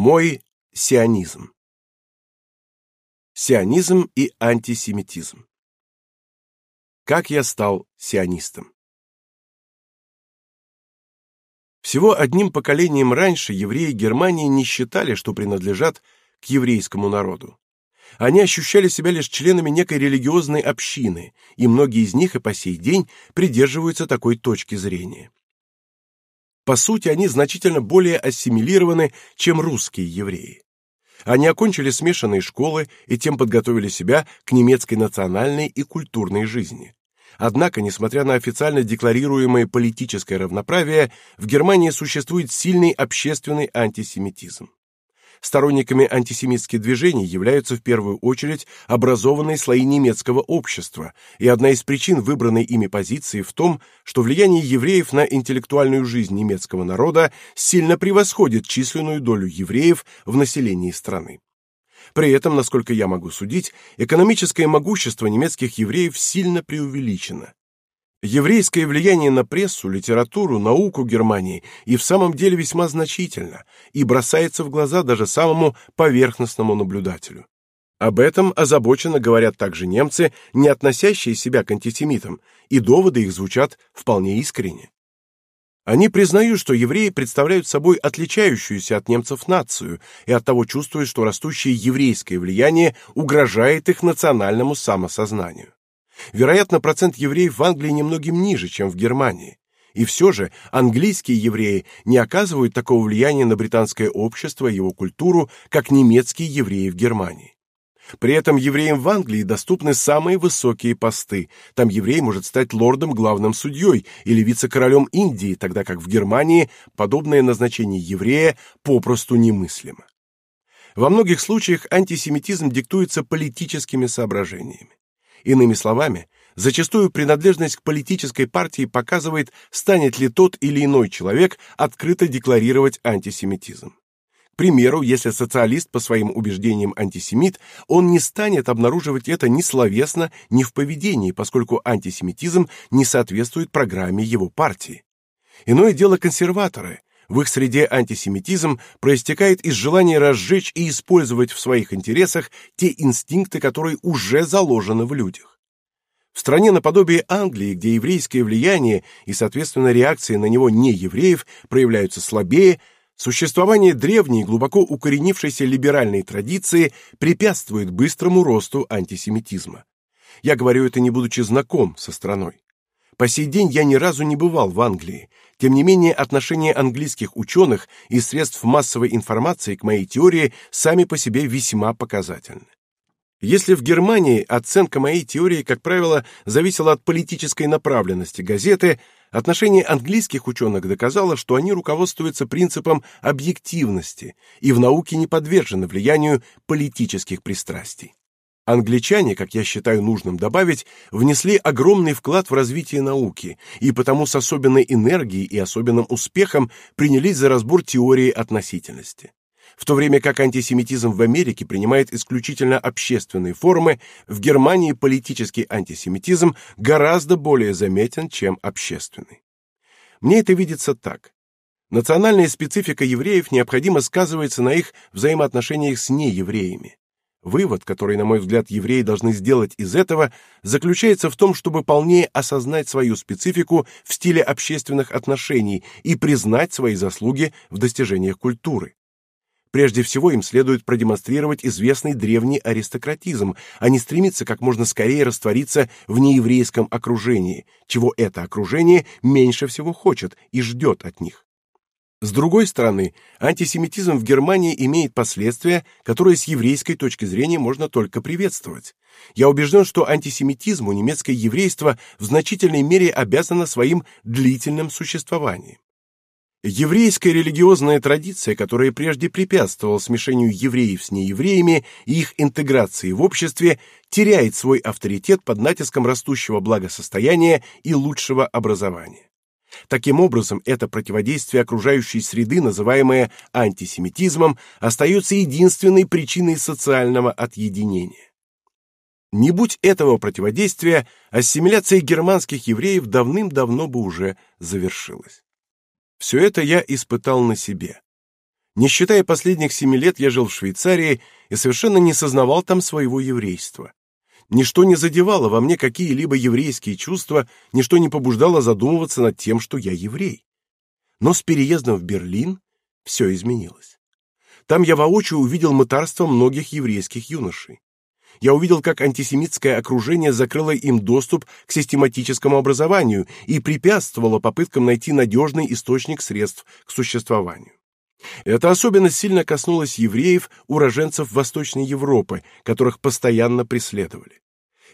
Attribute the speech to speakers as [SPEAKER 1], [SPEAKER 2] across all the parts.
[SPEAKER 1] Мой сионизм. Сионизм и антисемитизм. Как я стал сионистом? Всего одним поколением раньше евреи Германии не считали, что принадлежат к еврейскому народу. Они ощущали себя лишь членами некой религиозной общины, и многие из них и по сей день придерживаются такой точки зрения. По сути, они значительно более ассимилированы, чем русские евреи. Они окончили смешанные школы и тем подготовили себя к немецкой национальной и культурной жизни. Однако, несмотря на официально декларируемое политическое равноправие, в Германии существует сильный общественный антисемитизм. Сторонниками антисемитских движений являются в первую очередь образованные слои немецкого общества, и одна из причин выбранной ими позиции в том, что влияние евреев на интеллектуальную жизнь немецкого народа сильно превосходит численную долю евреев в населении страны. При этом, насколько я могу судить, экономическое могущество немецких евреев сильно преувеличено. Еврейское влияние на прессу, литературу, науку Германии и в самом деле весьма значительно и бросается в глаза даже самому поверхностному наблюдателю. Об этом озабоченно говорят также немцы, не относящие себя к антисемитам, и доводы их звучат вполне искренне. Они признают, что евреи представляют собой отличающуюся от немцев нацию, и оттого чувствуют, что растущее еврейское влияние угрожает их национальному самосознанию. Вероятно, процент евреев в Англии немногим ниже, чем в Германии. И все же английские евреи не оказывают такого влияния на британское общество и его культуру, как немецкие евреи в Германии. При этом евреям в Англии доступны самые высокие посты. Там еврей может стать лордом главным судьей или вице-королем Индии, тогда как в Германии подобное назначение еврея попросту немыслимо. Во многих случаях антисемитизм диктуется политическими соображениями. Иными словами, зачастую принадлежность к политической партии показывает, станет ли тот или иной человек открыто декларировать антисемитизм. К примеру, если социалист по своим убеждениям антисемит, он не станет обнаруживать это ни словесно, ни в поведении, поскольку антисемитизм не соответствует программе его партии. Иное дело консерваторы. В их среде антисемитизм проистекает из желания разжечь и использовать в своих интересах те инстинкты, которые уже заложены в людях. В стране наподобие Англии, где еврейское влияние и, соответственно, реакции на него неевреев проявляются слабее, существование древней, глубоко укоренившейся либеральной традиции препятствует быстрому росту антисемитизма. Я говорю это не будучи знаком со страной. По сей день я ни разу не бывал в Англии, тем не менее, отношение английских ученых и средств массовой информации к моей теории сами по себе весьма показательны. Если в Германии оценка моей теории, как правило, зависела от политической направленности газеты, отношение английских ученых доказало, что они руководствуются принципом объективности и в науке не подвержены влиянию политических пристрастий. Англичане, как я считаю нужным добавить, внесли огромный вклад в развитие науки и потому с особенной энергией и особенным успехом принялись за разбор теории относительности. В то время как антисемитизм в Америке принимает исключительно общественные формы, в Германии политический антисемитизм гораздо более заметен, чем общественный. Мне это видится так. Национальная специфика евреев необходимо сказывается на их взаимоотношениях с неевреями. Вывод, который, на мой взгляд, евреи должны сделать из этого, заключается в том, чтобы полнее осознать свою специфику в стиле общественных отношений и признать свои заслуги в достижениях культуры. Прежде всего им следует продемонстрировать известный древний аристократизм, а не стремиться как можно скорее раствориться в нееврейском окружении, чего это окружение меньше всего хочет и ждет от них. С другой стороны, антисемитизм в Германии имеет последствия, которые с еврейской точки зрения можно только приветствовать. Я убежден, что антисемитизму немецкое еврейство в значительной мере обязано своим длительным существованием. Еврейская религиозная традиция, которая прежде препятствовала смешению евреев с неевреями и их интеграции в обществе, теряет свой авторитет под натиском растущего благосостояния и лучшего образования. Таким образом, это противодействие окружающей среды, называемое антисемитизмом, остается единственной причиной социального отъединения. Не будь этого противодействия, ассимиляция германских евреев давным-давно бы уже завершилась. Все это я испытал на себе. Не считая последних семи лет, я жил в Швейцарии и совершенно не сознавал там своего еврейства. Ничто не задевало во мне какие-либо еврейские чувства, ничто не побуждало задумываться над тем, что я еврей. Но с переездом в Берлин все изменилось. Там я воочию увидел мытарство многих еврейских юношей. Я увидел, как антисемитское окружение закрыло им доступ к систематическому образованию и препятствовало попыткам найти надежный источник средств к существованию. Это особенно сильно коснулось евреев, уроженцев Восточной Европы, которых постоянно преследовали.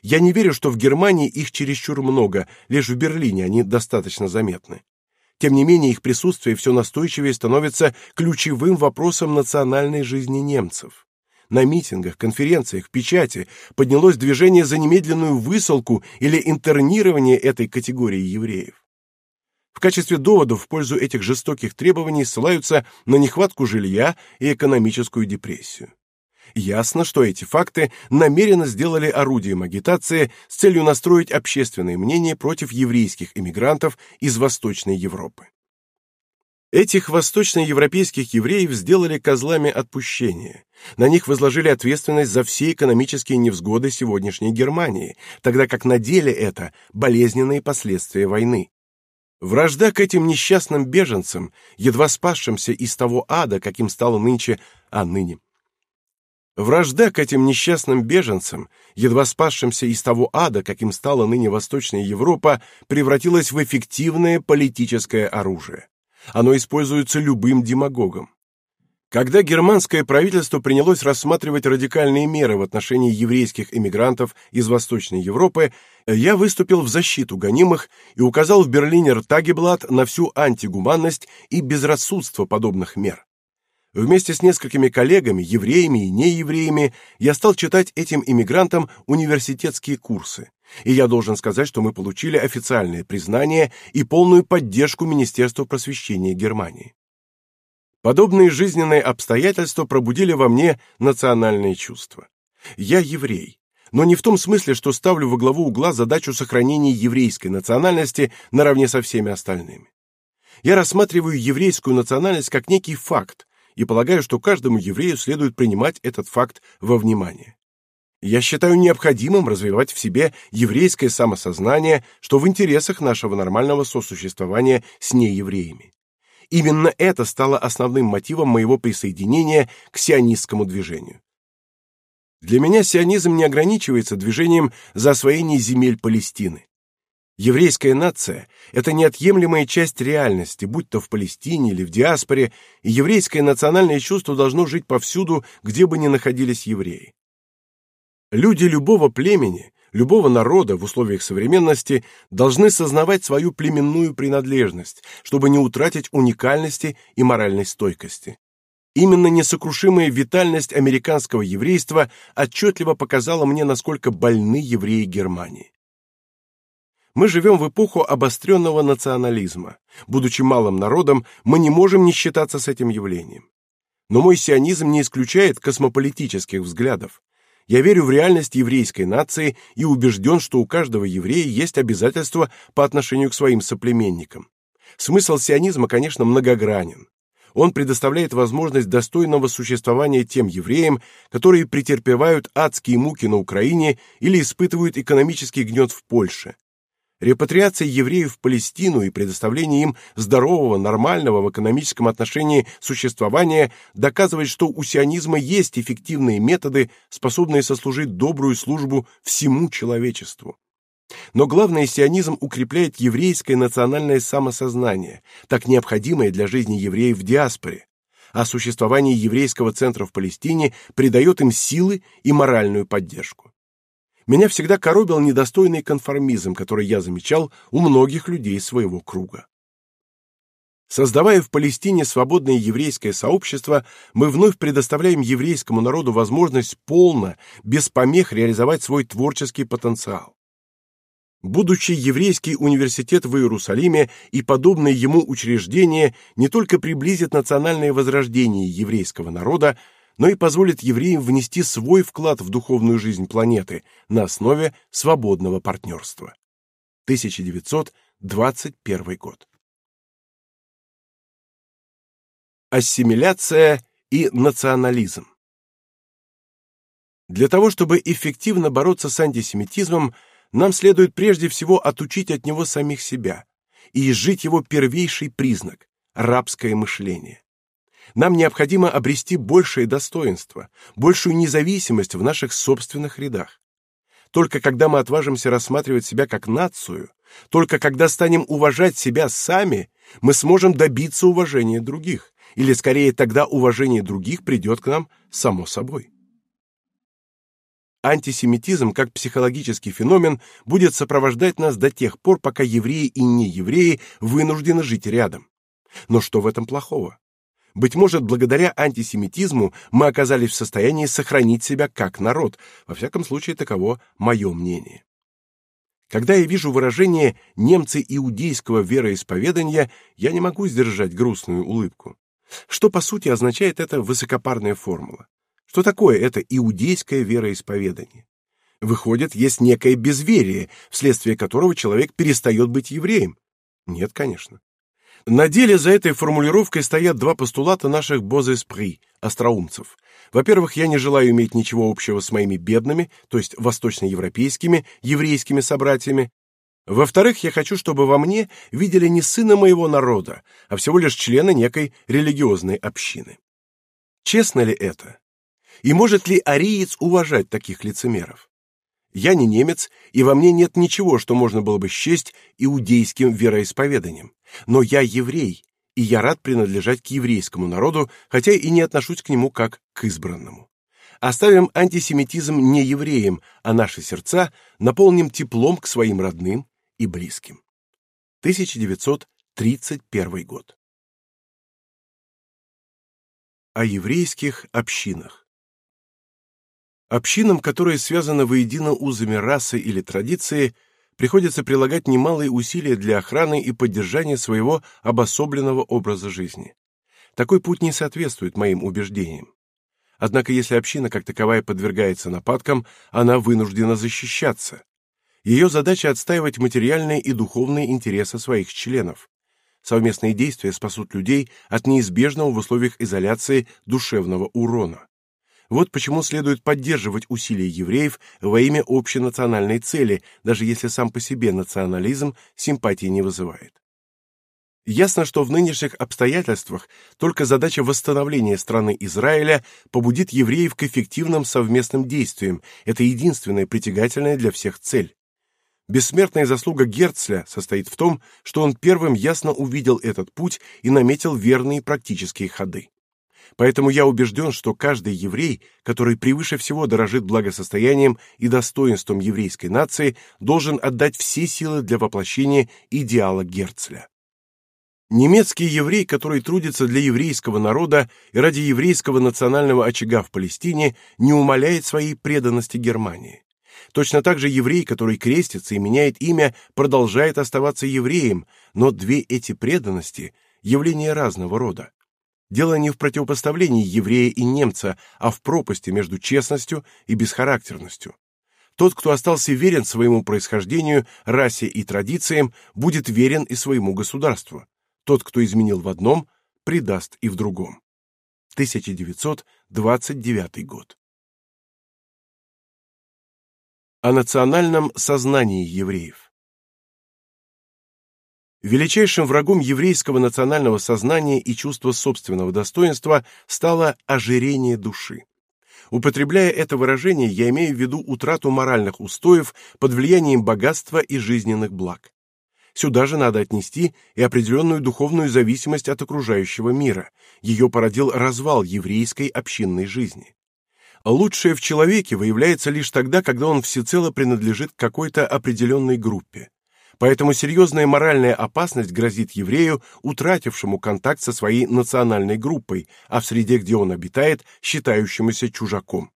[SPEAKER 1] Я не верю, что в Германии их чересчур много, лишь в Берлине они достаточно заметны. Тем не менее, их присутствие все настойчивее становится ключевым вопросом национальной жизни немцев. На митингах, конференциях, печати поднялось движение за немедленную высылку или интернирование этой категории евреев. В качестве доводов в пользу этих жестоких требований ссылаются на нехватку жилья и экономическую депрессию. Ясно, что эти факты намеренно сделали орудием агитации с целью настроить общественное мнение против еврейских эмигрантов из Восточной Европы. Этих восточноевропейских евреев сделали козлами отпущения. На них возложили ответственность за все экономические невзгоды сегодняшней Германии, тогда как на деле это болезненные последствия войны. Вражда к этим несчастным беженцам, едва спасшимся из того ада, каким стало нынче, а ныне. Вражда к этим несчастным беженцам, едва спасшимся из того ада, каким стала ныне Восточная Европа, превратилась в эффективное политическое оружие. Оно используется любым демагогом. Когда германское правительство принялось рассматривать радикальные меры в отношении еврейских эмигрантов из Восточной Европы, я выступил в защиту гонимых и указал в Берлине Тагеблат на всю антигуманность и безрассудство подобных мер. Вместе с несколькими коллегами, евреями и неевреями, я стал читать этим иммигрантам университетские курсы. И я должен сказать, что мы получили официальное признание и полную поддержку Министерства просвещения Германии. Подобные жизненные обстоятельства пробудили во мне национальные чувства. Я еврей, но не в том смысле, что ставлю во главу угла задачу сохранения еврейской национальности наравне со всеми остальными. Я рассматриваю еврейскую национальность как некий факт и полагаю, что каждому еврею следует принимать этот факт во внимание. Я считаю необходимым развивать в себе еврейское самосознание, что в интересах нашего нормального сосуществования с неевреями. Именно это стало основным мотивом моего присоединения к сионистскому движению. Для меня сионизм не ограничивается движением за освоение земель Палестины. Еврейская нация – это неотъемлемая часть реальности, будь то в Палестине или в диаспоре, и еврейское национальное чувство должно жить повсюду, где бы ни находились евреи. Люди любого племени любого народа в условиях современности должны сознавать свою племенную принадлежность, чтобы не утратить уникальности и моральной стойкости. Именно несокрушимая витальность американского еврейства отчетливо показала мне, насколько больны евреи Германии. Мы живем в эпоху обостренного национализма. Будучи малым народом, мы не можем не считаться с этим явлением. Но мой сионизм не исключает космополитических взглядов. Я верю в реальность еврейской нации и убежден, что у каждого еврея есть обязательства по отношению к своим соплеменникам. Смысл сионизма, конечно, многогранен. Он предоставляет возможность достойного существования тем евреям, которые претерпевают адские муки на Украине или испытывают экономический гнет в Польше, Репатриация евреев в Палестину и предоставление им здорового, нормального в экономическом отношении существования доказывает, что у сионизма есть эффективные методы, способные сослужить добрую службу всему человечеству. Но главное, сионизм укрепляет еврейское национальное самосознание, так необходимое для жизни евреев в диаспоре, а существование еврейского центра в Палестине придает им силы и моральную поддержку. Меня всегда коробил недостойный конформизм, который я замечал у многих людей своего круга. Создавая в Палестине свободное еврейское сообщество, мы вновь предоставляем еврейскому народу возможность полно, без помех реализовать свой творческий потенциал. Будучи еврейский университет в Иерусалиме и подобные ему учреждения не только приблизят национальное возрождение еврейского народа, но и позволит евреям внести свой вклад в духовную жизнь планеты на основе свободного партнерства. 1921 год. Ассимиляция и национализм. Для того, чтобы эффективно бороться с антисемитизмом, нам следует прежде всего отучить от него самих себя и изжить его первейший признак рабское мышление. Нам необходимо обрести большее достоинство, большую независимость в наших собственных рядах. Только когда мы отважимся рассматривать себя как нацию, только когда станем уважать себя сами, мы сможем добиться уважения других, или скорее тогда уважение других придет к нам само собой. Антисемитизм как психологический феномен будет сопровождать нас до тех пор, пока евреи и неевреи вынуждены жить рядом. Но что в этом плохого? Быть может, благодаря антисемитизму мы оказались в состоянии сохранить себя как народ. Во всяком случае, таково мое мнение. Когда я вижу выражение «немцы иудейского вероисповедания», я не могу сдержать грустную улыбку. Что, по сути, означает эта высокопарная формула? Что такое это иудейское вероисповедание? Выходит, есть некое безверие, вследствие которого человек перестает быть евреем? Нет, конечно. На деле за этой формулировкой стоят два постулата наших бозеспри, остроумцев. Во-первых, я не желаю иметь ничего общего с моими бедными, то есть восточноевропейскими, еврейскими собратьями. Во-вторых, я хочу, чтобы во мне видели не сына моего народа, а всего лишь члена некой религиозной общины. Честно ли это? И может ли ариец уважать таких лицемеров? Я не немец, и во мне нет ничего, что можно было бы счесть иудейским вероисповеданием. Но я еврей, и я рад принадлежать к еврейскому народу, хотя и не отношусь к нему как к избранному. Оставим антисемитизм не евреям, а наши сердца наполним теплом к своим родным и близким. 1931 год. О еврейских общинах. Общинам, которые связаны воедино узами расы или традиции, приходится прилагать немалые усилия для охраны и поддержания своего обособленного образа жизни. Такой путь не соответствует моим убеждениям. Однако если община как таковая подвергается нападкам, она вынуждена защищаться. Ее задача отстаивать материальные и духовные интересы своих членов. Совместные действия спасут людей от неизбежного в условиях изоляции душевного урона. Вот почему следует поддерживать усилия евреев во имя общенациональной цели, даже если сам по себе национализм симпатии не вызывает. Ясно, что в нынешних обстоятельствах только задача восстановления страны Израиля побудит евреев к эффективным совместным действиям. Это единственная притягательная для всех цель. Бессмертная заслуга Герцля состоит в том, что он первым ясно увидел этот путь и наметил верные практические ходы. Поэтому я убежден, что каждый еврей, который превыше всего дорожит благосостоянием и достоинством еврейской нации, должен отдать все силы для воплощения идеала Герцля. Немецкий еврей, который трудится для еврейского народа и ради еврейского национального очага в Палестине, не умаляет своей преданности Германии. Точно так же еврей, который крестится и меняет имя, продолжает оставаться евреем, но две эти преданности – явления разного рода. Дело не в противопоставлении еврея и немца, а в пропасти между честностью и бесхарактерностью. Тот, кто остался верен своему происхождению, расе и традициям, будет верен и своему государству. Тот, кто изменил в одном, предаст и в другом. 1929 год. О национальном сознании евреев. Величайшим врагом еврейского национального сознания и чувства собственного достоинства стало ожирение души. Употребляя это выражение, я имею в виду утрату моральных устоев под влиянием богатства и жизненных благ. Сюда же надо отнести и определенную духовную зависимость от окружающего мира. Ее породил развал еврейской общинной жизни. Лучшее в человеке выявляется лишь тогда, когда он всецело принадлежит какой-то определенной группе. Поэтому серьезная моральная опасность грозит еврею, утратившему контакт со своей национальной группой, а в среде, где он обитает, считающемуся чужаком.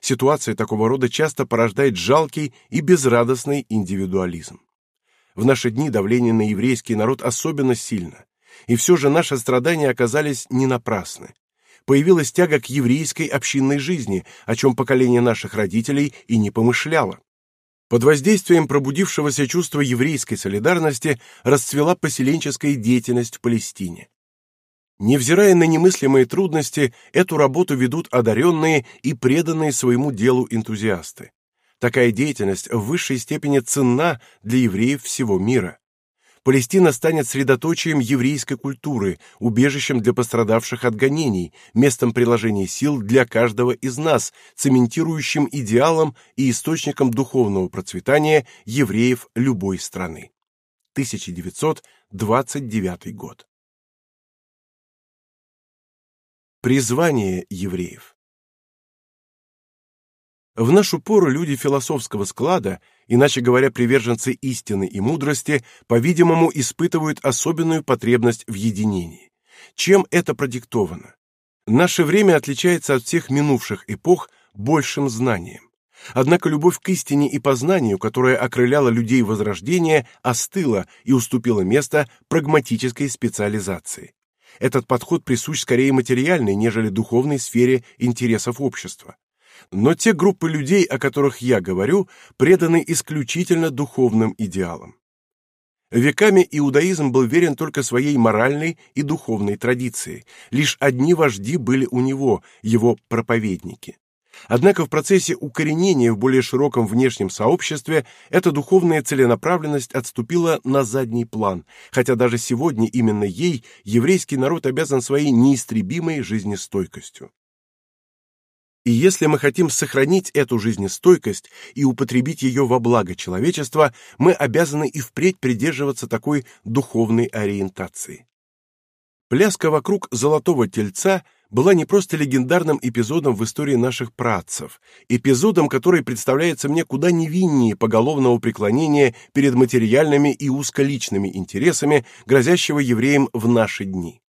[SPEAKER 1] Ситуация такого рода часто порождает жалкий и безрадостный индивидуализм. В наши дни давление на еврейский народ особенно сильно, и все же наши страдания оказались не напрасны. Появилась тяга к еврейской общинной жизни, о чем поколение наших родителей и не помышляло. Под воздействием пробудившегося чувства еврейской солидарности расцвела поселенческая деятельность в Палестине. Невзирая на немыслимые трудности, эту работу ведут одаренные и преданные своему делу энтузиасты. Такая деятельность в высшей степени ценна для евреев всего мира. Палестина станет средоточием еврейской культуры, убежищем для пострадавших от гонений, местом приложения сил для каждого из нас, цементирующим идеалом и источником духовного процветания евреев любой страны. 1929 год. Призвание евреев В нашу пору люди философского склада иначе говоря, приверженцы истины и мудрости, по-видимому, испытывают особенную потребность в единении. Чем это продиктовано? Наше время отличается от всех минувших эпох большим знанием. Однако любовь к истине и познанию, которая окрыляла людей Возрождения, остыла и уступила место прагматической специализации. Этот подход присущ скорее материальной, нежели духовной сфере интересов общества. Но те группы людей, о которых я говорю, преданы исключительно духовным идеалам. Веками иудаизм был верен только своей моральной и духовной традиции. Лишь одни вожди были у него, его проповедники. Однако в процессе укоренения в более широком внешнем сообществе эта духовная целенаправленность отступила на задний план, хотя даже сегодня именно ей еврейский народ обязан своей неистребимой жизнестойкостью. И если мы хотим сохранить эту жизнестойкость и употребить ее во благо человечества, мы обязаны и впредь придерживаться такой духовной ориентации. Пляска вокруг золотого тельца была не просто легендарным эпизодом в истории наших праотцев, эпизодом, который представляется мне куда невиннее поголовного преклонения перед материальными и узколичными интересами, грозящего евреям в наши дни.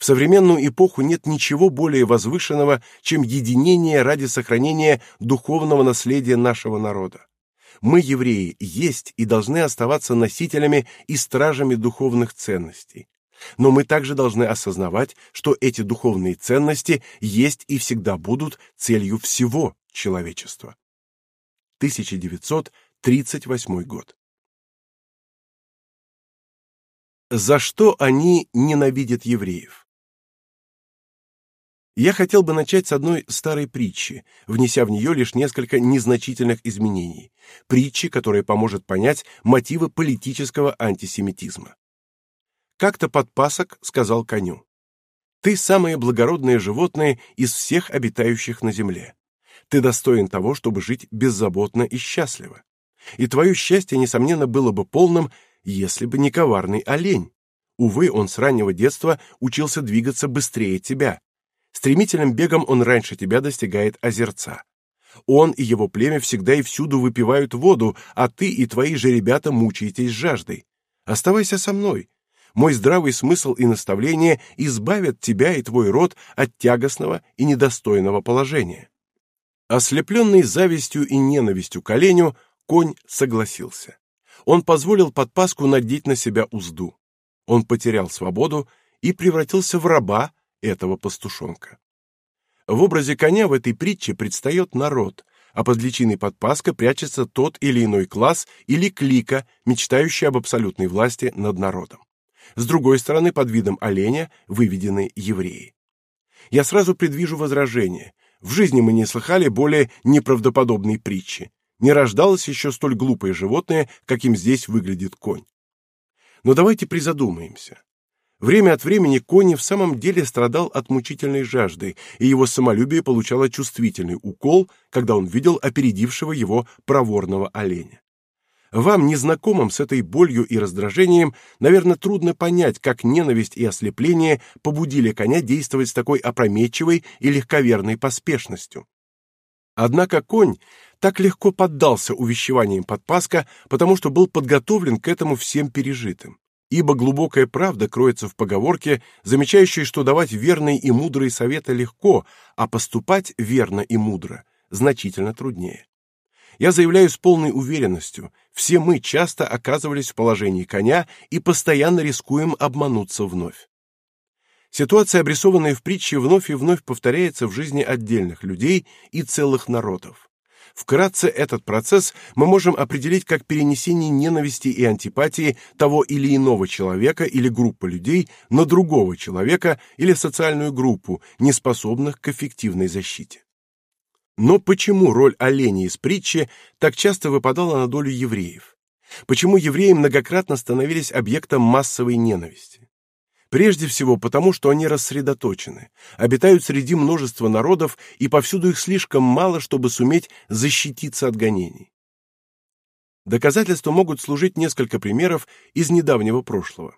[SPEAKER 1] В современную эпоху нет ничего более возвышенного, чем единение ради сохранения духовного наследия нашего народа. Мы, евреи, есть и должны оставаться носителями и стражами духовных ценностей. Но мы также должны осознавать, что эти духовные ценности есть и всегда будут целью всего человечества. 1938 год. За что они ненавидят евреев? Я хотел бы начать с одной старой притчи, внеся в нее лишь несколько незначительных изменений. Притчи, которая поможет понять мотивы политического антисемитизма. Как-то подпасок сказал коню: "Ты самое благородное животное из всех обитающих на земле. Ты достоин того, чтобы жить беззаботно и счастливо. И твое счастье несомненно было бы полным, если бы не коварный олень. Увы, он с раннего детства учился двигаться быстрее тебя, Стремительным бегом он раньше тебя достигает озерца. Он и его племя всегда и всюду выпивают воду, а ты и твои же ребята мучаетесь жаждой. Оставайся со мной. Мой здравый смысл и наставление избавят тебя и твой род от тягостного и недостойного положения. Ослепленный завистью и ненавистью к оленю, конь согласился. Он позволил подпаску надеть на себя узду. Он потерял свободу и превратился в раба, этого пастушонка. В образе коня в этой притче предстает народ, а под личиной подпаска прячется тот или иной класс или клика, мечтающий об абсолютной власти над народом. С другой стороны, под видом оленя выведены евреи. Я сразу предвижу возражение. В жизни мы не слыхали более неправдоподобной притчи. Не рождалось еще столь глупое животное, каким здесь выглядит конь. Но давайте призадумаемся. Время от времени Кони в самом деле страдал от мучительной жажды, и его самолюбие получало чувствительный укол, когда он видел опередившего его проворного оленя. Вам, незнакомым с этой болью и раздражением, наверное, трудно понять, как ненависть и ослепление побудили коня действовать с такой опрометчивой и легковерной поспешностью. Однако конь так легко поддался увещеваниям подпаска, потому что был подготовлен к этому всем пережитым ибо глубокая правда кроется в поговорке, замечающей, что давать верные и мудрые советы легко, а поступать верно и мудро значительно труднее. Я заявляю с полной уверенностью, все мы часто оказывались в положении коня и постоянно рискуем обмануться вновь. Ситуация, обрисованная в притче, вновь и вновь повторяется в жизни отдельных людей и целых народов. Вкратце этот процесс мы можем определить как перенесение ненависти и антипатии того или иного человека или группы людей на другого человека или социальную группу, не способных к эффективной защите. Но почему роль оленя из притчи так часто выпадала на долю евреев? Почему евреи многократно становились объектом массовой ненависти? Прежде всего потому, что они рассредоточены, обитают среди множества народов, и повсюду их слишком мало, чтобы суметь защититься от гонений. Доказательством могут служить несколько примеров из недавнего прошлого.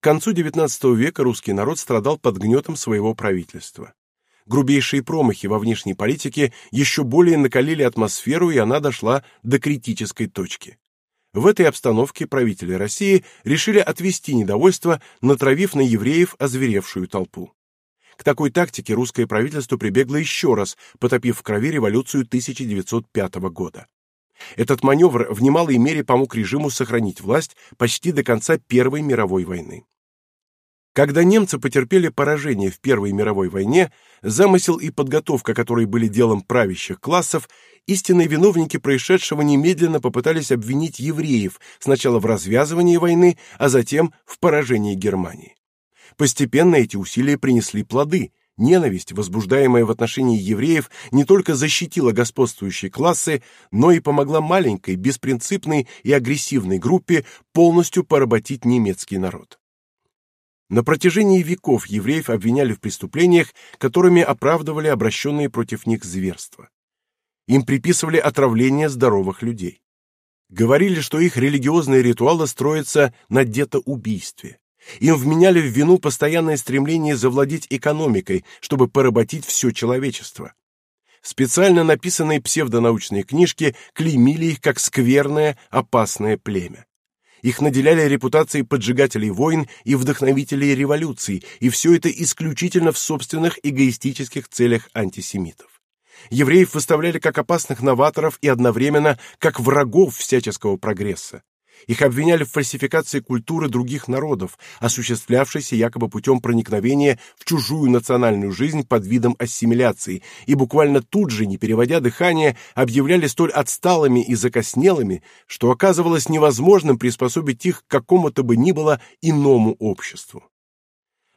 [SPEAKER 1] К концу XIX века русский народ страдал под гнетом своего правительства. Грубейшие промахи во внешней политике еще более накалили атмосферу, и она дошла до критической точки. В этой обстановке правители России решили отвести недовольство, натравив на евреев озверевшую толпу. К такой тактике русское правительство прибегло еще раз, потопив в крови революцию 1905 года. Этот маневр в немалой мере помог режиму сохранить власть почти до конца Первой мировой войны. Когда немцы потерпели поражение в Первой мировой войне, замысел и подготовка, которые были делом правящих классов, истинные виновники происшедшего немедленно попытались обвинить евреев сначала в развязывании войны, а затем в поражении Германии. Постепенно эти усилия принесли плоды. Ненависть, возбуждаемая в отношении евреев, не только защитила господствующие классы, но и помогла маленькой, беспринципной и агрессивной группе полностью поработить немецкий народ. На протяжении веков евреев обвиняли в преступлениях, которыми оправдывали обращенные против них зверства. Им приписывали отравление здоровых людей. Говорили, что их религиозные ритуалы строятся на детоубийстве. Им вменяли в вину постоянное стремление завладеть экономикой, чтобы поработить все человечество. Специально написанные псевдонаучные книжки клеймили их как скверное, опасное племя. Их наделяли репутацией поджигателей войн и вдохновителей революций, и все это исключительно в собственных эгоистических целях антисемитов. Евреев выставляли как опасных новаторов и одновременно как врагов всяческого прогресса. Их обвиняли в фальсификации культуры других народов, осуществлявшейся якобы путем проникновения в чужую национальную жизнь под видом ассимиляции, и буквально тут же, не переводя дыхание, объявляли столь отсталыми и закоснелыми, что оказывалось невозможным приспособить их к какому-то бы ни было иному обществу.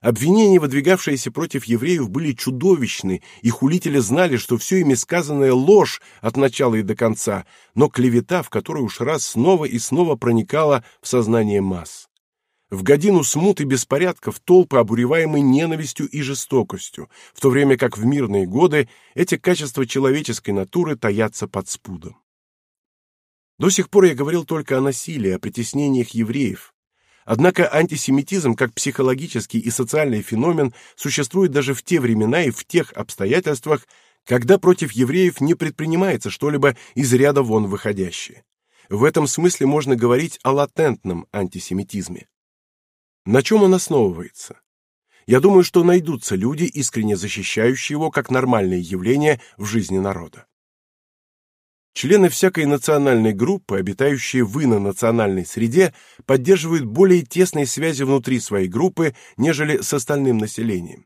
[SPEAKER 1] Обвинения, выдвигавшиеся против евреев, были чудовищны, и хулители знали, что все ими сказанное ложь от начала и до конца, но клевета, в которую уж раз снова и снова проникала в сознание масс. В годину смут и беспорядков толпы, обуреваемые ненавистью и жестокостью, в то время как в мирные годы эти качества человеческой натуры таятся под спудом. До сих пор я говорил только о насилии, о притеснениях евреев, Однако антисемитизм как психологический и социальный феномен существует даже в те времена и в тех обстоятельствах, когда против евреев не предпринимается что-либо из ряда вон выходящее. В этом смысле можно говорить о латентном антисемитизме. На чем он основывается? Я думаю, что найдутся люди, искренне защищающие его как нормальное явление в жизни народа. Члены всякой национальной группы, обитающие в инонациональной среде, поддерживают более тесные связи внутри своей группы, нежели с остальным населением.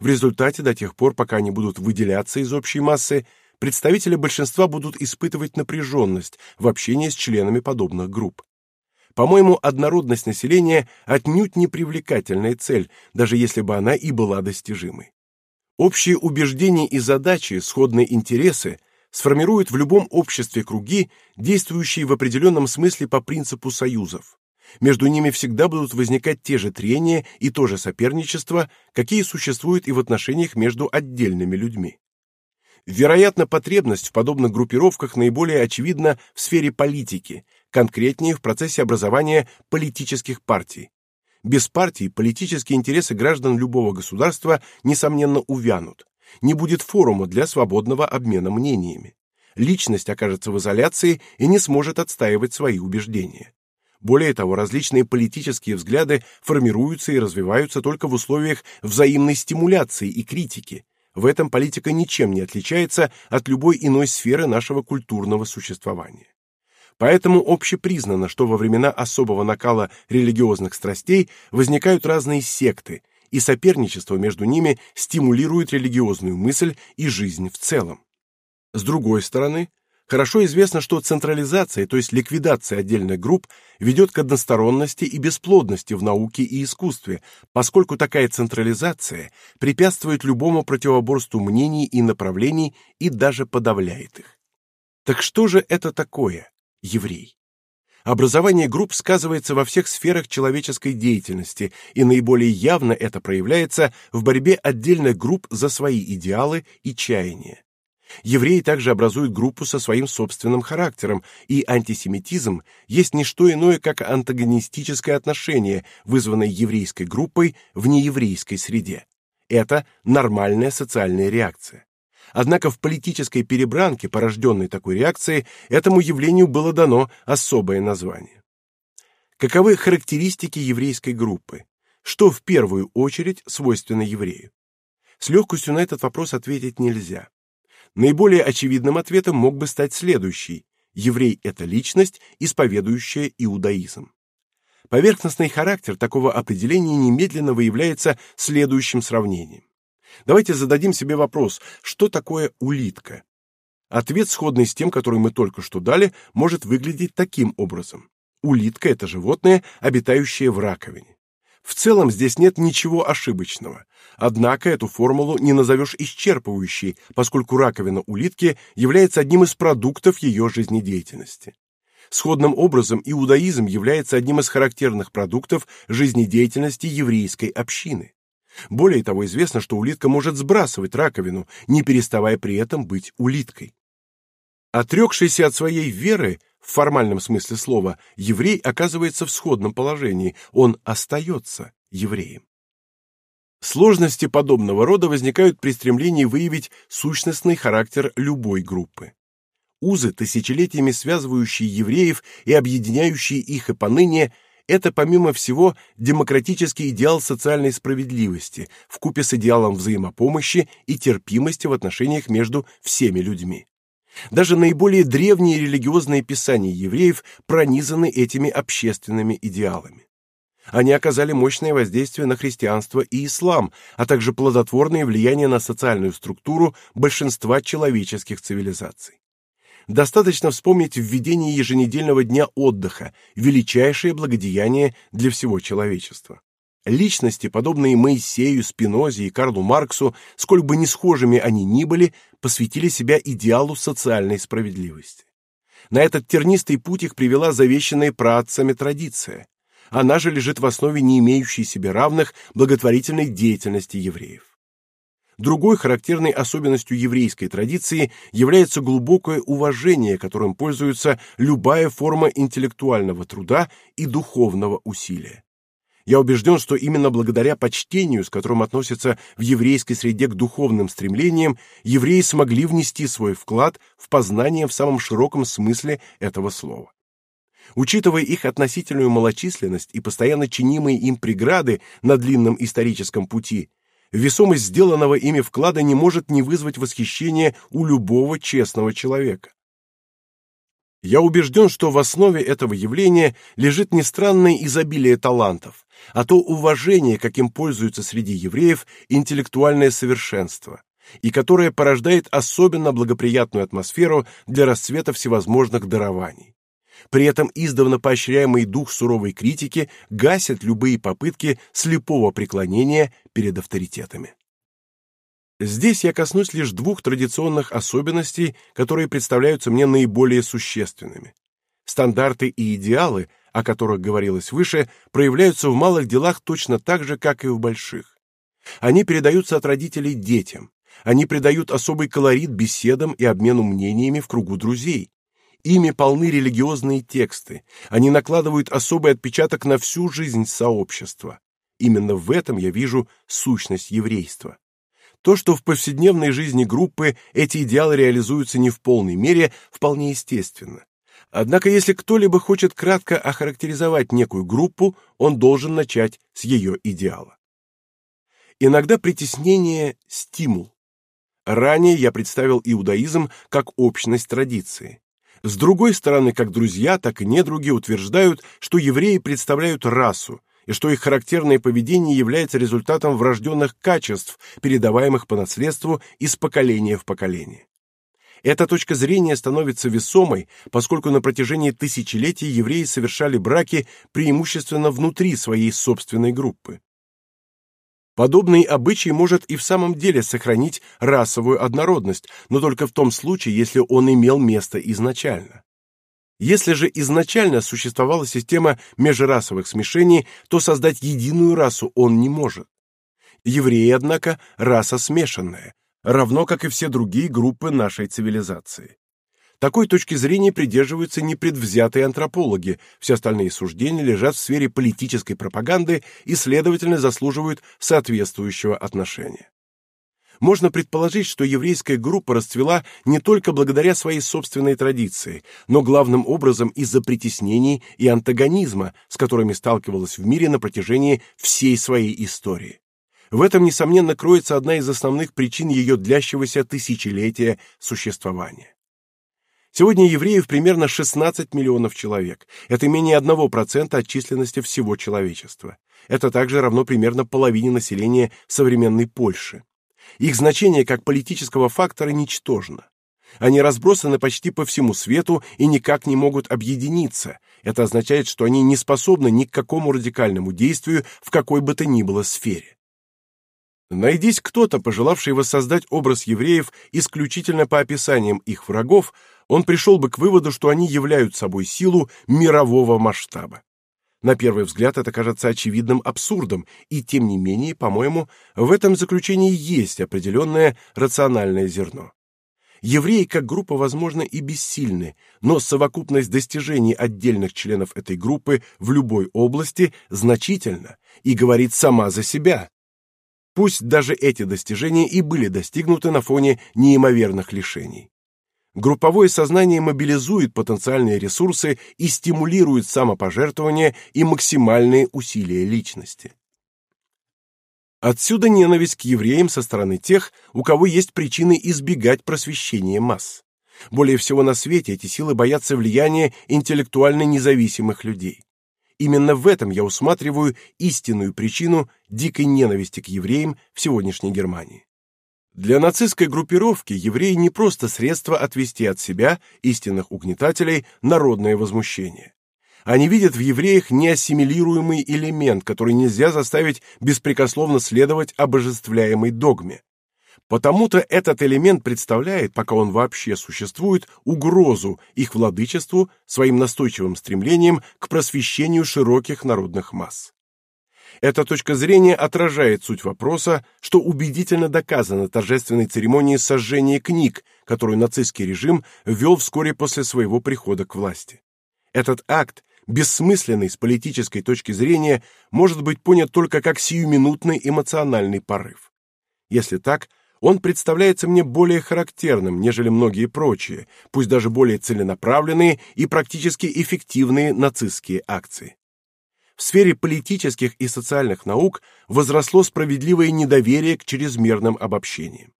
[SPEAKER 1] В результате, до тех пор, пока они будут выделяться из общей массы, представители большинства будут испытывать напряженность в общении с членами подобных групп. По-моему, однородность населения отнюдь не привлекательная цель, даже если бы она и была достижимой. Общие убеждения и задачи, сходные интересы – сформируют в любом обществе круги, действующие в определенном смысле по принципу союзов. Между ними всегда будут возникать те же трения и то же соперничество, какие существуют и в отношениях между отдельными людьми. Вероятно, потребность в подобных группировках наиболее очевидна в сфере политики, конкретнее в процессе образования политических партий. Без партий политические интересы граждан любого государства несомненно увянут не будет форума для свободного обмена мнениями. Личность окажется в изоляции и не сможет отстаивать свои убеждения. Более того, различные политические взгляды формируются и развиваются только в условиях взаимной стимуляции и критики. В этом политика ничем не отличается от любой иной сферы нашего культурного существования. Поэтому общепризнано, что во времена особого накала религиозных страстей возникают разные секты, и соперничество между ними стимулирует религиозную мысль и жизнь в целом. С другой стороны, Хорошо известно, что централизация, то есть ликвидация отдельных групп, ведет к односторонности и бесплодности в науке и искусстве, поскольку такая централизация препятствует любому противоборству мнений и направлений и даже подавляет их. Так что же это такое еврей? Образование групп сказывается во всех сферах человеческой деятельности, и наиболее явно это проявляется в борьбе отдельных групп за свои идеалы и чаяния. Евреи также образуют группу со своим собственным характером, и антисемитизм есть не что иное, как антагонистическое отношение, вызванное еврейской группой в нееврейской среде. Это нормальная социальная реакция. Однако в политической перебранке, порожденной такой реакцией, этому явлению было дано особое название. Каковы характеристики еврейской группы? Что в первую очередь свойственно еврею? С легкостью на этот вопрос ответить нельзя. Наиболее очевидным ответом мог бы стать следующий: еврей это личность, исповедующая иудаизм. Поверхностный характер такого определения немедленно выявляется следующим сравнением. Давайте зададим себе вопрос: что такое улитка? Ответ, сходный с тем, который мы только что дали, может выглядеть таким образом: улитка это животное, обитающее в раковине. В целом здесь нет ничего ошибочного. Однако эту формулу не назовешь исчерпывающей, поскольку раковина улитки является одним из продуктов ее жизнедеятельности. Сходным образом иудаизм является одним из характерных продуктов жизнедеятельности еврейской общины. Более того, известно, что улитка может сбрасывать раковину, не переставая при этом быть улиткой. Отрекшийся от своей веры, в формальном смысле слова, еврей оказывается в сходном положении, он остается евреем. Сложности подобного рода возникают при стремлении выявить сущностный характер любой группы. Узы, тысячелетиями связывающие евреев и объединяющие их и поныне, это, помимо всего, демократический идеал социальной справедливости вкупе с идеалом взаимопомощи и терпимости в отношениях между всеми людьми. Даже наиболее древние религиозные писания евреев пронизаны этими общественными идеалами. Они оказали мощное воздействие на христианство и ислам, а также плодотворное влияние на социальную структуру большинства человеческих цивилизаций. Достаточно вспомнить введение еженедельного дня отдыха, величайшее благодеяние для всего человечества. Личности, подобные Моисею, Спинозе и Карлу Марксу, сколь бы не схожими они ни были, посвятили себя идеалу социальной справедливости. На этот тернистый путь их привела завещанная праотцами традиция. Она же лежит в основе не имеющей себе равных благотворительной деятельности евреев. Другой характерной особенностью еврейской традиции является глубокое уважение, которым пользуется любая форма интеллектуального труда и духовного усилия. Я убежден, что именно благодаря почтению, с которым относятся в еврейской среде к духовным стремлениям, евреи смогли внести свой вклад в познание в самом широком смысле этого слова. Учитывая их относительную малочисленность и постоянно чинимые им преграды на длинном историческом пути, весомость сделанного ими вклада не может не вызвать восхищения у любого честного человека. Я убежден, что в основе этого явления лежит не странное изобилие талантов, а то уважение, каким пользуются среди евреев интеллектуальное совершенство, и которое порождает особенно благоприятную атмосферу для расцвета всевозможных дарований. При этом издавна поощряемый дух суровой критики гасит любые попытки слепого преклонения перед авторитетами. Здесь я коснусь лишь двух традиционных особенностей, которые представляются мне наиболее существенными. Стандарты и идеалы, о которых говорилось выше, проявляются в малых делах точно так же, как и в больших. Они передаются от родителей детям. Они придают особый колорит беседам и обмену мнениями в кругу друзей. Ими полны религиозные тексты. Они накладывают особый отпечаток на всю жизнь сообщества. Именно в этом я вижу сущность еврейства. То, что в повседневной жизни группы эти идеалы реализуются не в полной мере, вполне естественно. Однако, если кто-либо хочет кратко охарактеризовать некую группу, он должен начать с ее идеала. Иногда притеснение – стимул. Ранее я представил иудаизм как общность традиции. С другой стороны, как друзья, так и недруги утверждают, что евреи представляют расу, и что их характерное поведение является результатом врожденных качеств, передаваемых по наследству из поколения в поколение. Эта точка зрения становится весомой, поскольку на протяжении тысячелетий евреи совершали браки преимущественно внутри своей собственной группы. Подобный обычай может и в самом деле сохранить расовую однородность, но только в том случае, если он имел место изначально. Если же изначально существовала система межрасовых смешений, то создать единую расу он не может. Евреи, однако, раса смешанная, равно как и все другие группы нашей цивилизации. Такой точки зрения придерживаются непредвзятые антропологи, все остальные суждения лежат в сфере политической пропаганды и, следовательно, заслуживают соответствующего отношения. Можно предположить, что еврейская группа расцвела не только благодаря своей собственной традиции, но главным образом из-за притеснений и антагонизма, с которыми сталкивалась в мире на протяжении всей своей истории. В этом, несомненно, кроется одна из основных причин ее длящегося тысячелетия существования. Сегодня евреев примерно 16 миллионов человек. Это менее 1% от численности всего человечества. Это также равно примерно половине населения современной Польши. Их значение как политического фактора ничтожно. Они разбросаны почти по всему свету и никак не могут объединиться. Это означает, что они не способны ни к какому радикальному действию в какой бы то ни было сфере. Найдись кто-то, пожелавший воссоздать образ евреев исключительно по описаниям их врагов, он пришел бы к выводу, что они являют собой силу мирового масштаба. На первый взгляд это кажется очевидным абсурдом, и тем не менее, по-моему, в этом заключении есть определенное рациональное зерно. Евреи как группа, возможно, и бессильны, но совокупность достижений отдельных членов этой группы в любой области значительна и говорит сама за себя. Пусть даже эти достижения и были достигнуты на фоне неимоверных лишений. Групповое сознание мобилизует потенциальные ресурсы и стимулирует самопожертвование и максимальные усилия личности. Отсюда ненависть к евреям со стороны тех, у кого есть причины избегать просвещения масс. Более всего на свете эти силы боятся влияния интеллектуально независимых людей. Именно в этом я усматриваю истинную причину дикой ненависти к евреям в сегодняшней Германии. Для нацистской группировки евреи не просто средство отвести от себя истинных угнетателей народное возмущение. Они видят в евреях неассимилируемый элемент, который нельзя заставить беспрекословно следовать обожествляемой догме. Потому-то этот элемент представляет, пока он вообще существует, угрозу их владычеству своим настойчивым стремлением к просвещению широких народных масс. Эта точка зрения отражает суть вопроса, что убедительно доказано торжественной церемонией сожжения книг, которую нацистский режим ввел вскоре после своего прихода к власти. Этот акт, бессмысленный с политической точки зрения, может быть понят только как сиюминутный эмоциональный порыв. Если так, он представляется мне более характерным, нежели многие прочие, пусть даже более целенаправленные и практически эффективные нацистские акции. В сфере политических и социальных наук возросло справедливое недоверие к чрезмерным обобщениям.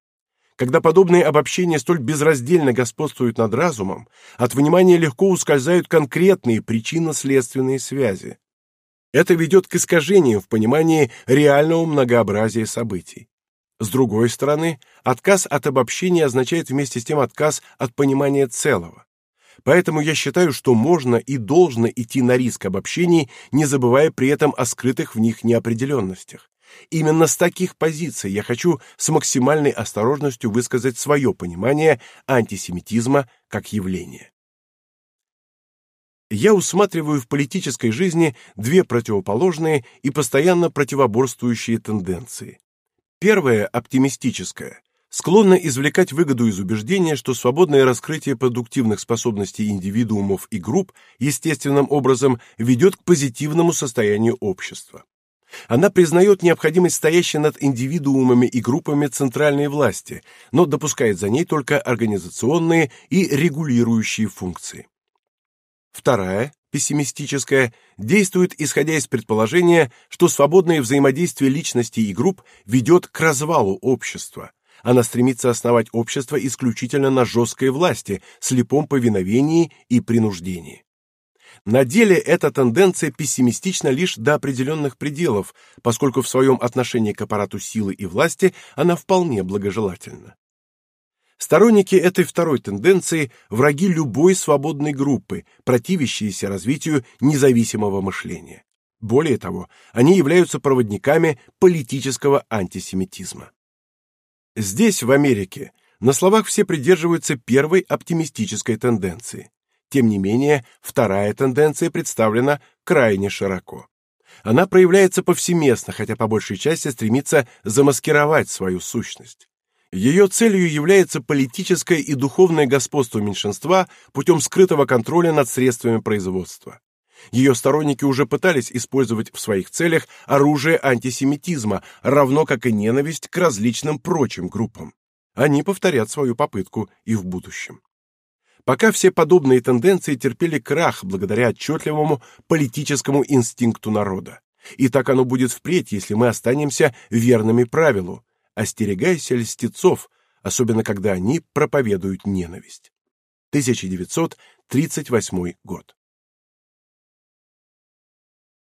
[SPEAKER 1] Когда подобные обобщения столь безраздельно господствуют над разумом, от внимания легко ускользают конкретные причинно-следственные связи. Это ведет к искажениям в понимании реального многообразия событий. С другой стороны, отказ от обобщения означает вместе с тем отказ от понимания целого. Поэтому я считаю, что можно и должно идти на риск обобщений, не забывая при этом о скрытых в них неопределенностях. Именно с таких позиций я хочу с максимальной осторожностью высказать свое понимание антисемитизма как явления. Я усматриваю в политической жизни две противоположные и постоянно противоборствующие тенденции. Первое, оптимистическое, склонно извлекать выгоду из убеждения, что свободное раскрытие продуктивных способностей индивидуумов и групп естественным образом ведет к позитивному состоянию общества. Она признает необходимость стоящей над индивидуумами и группами центральной власти, но допускает за ней только организационные и регулирующие функции. Вторая, пессимистическая, действует исходя из предположения, что свободное взаимодействие личностей и групп ведет к развалу общества. Она стремится основать общество исключительно на жесткой власти, слепом повиновении и принуждении. На деле эта тенденция пессимистична лишь до определенных пределов, поскольку в своем отношении к аппарату силы и власти она вполне благожелательна. Сторонники этой второй тенденции – враги любой свободной группы, противящиеся развитию независимого мышления. Более того, они являются проводниками политического антисемитизма. Здесь, в Америке, на словах все придерживаются первой оптимистической тенденции. Тем не менее, вторая тенденция представлена крайне широко. Она проявляется повсеместно, хотя по большей части стремится замаскировать свою сущность. Ее целью является политическое и духовное господство меньшинства путем скрытого контроля над средствами производства. Ее сторонники уже пытались использовать в своих целях оружие антисемитизма, равно как и ненависть к различным прочим группам. Они повторят свою попытку и в будущем. Пока все подобные тенденции терпели крах благодаря отчетливому политическому инстинкту народа. И так оно будет впредь, если мы останемся верными правилу «остерегайся льстецов», особенно когда они проповедуют ненависть. 1938 год.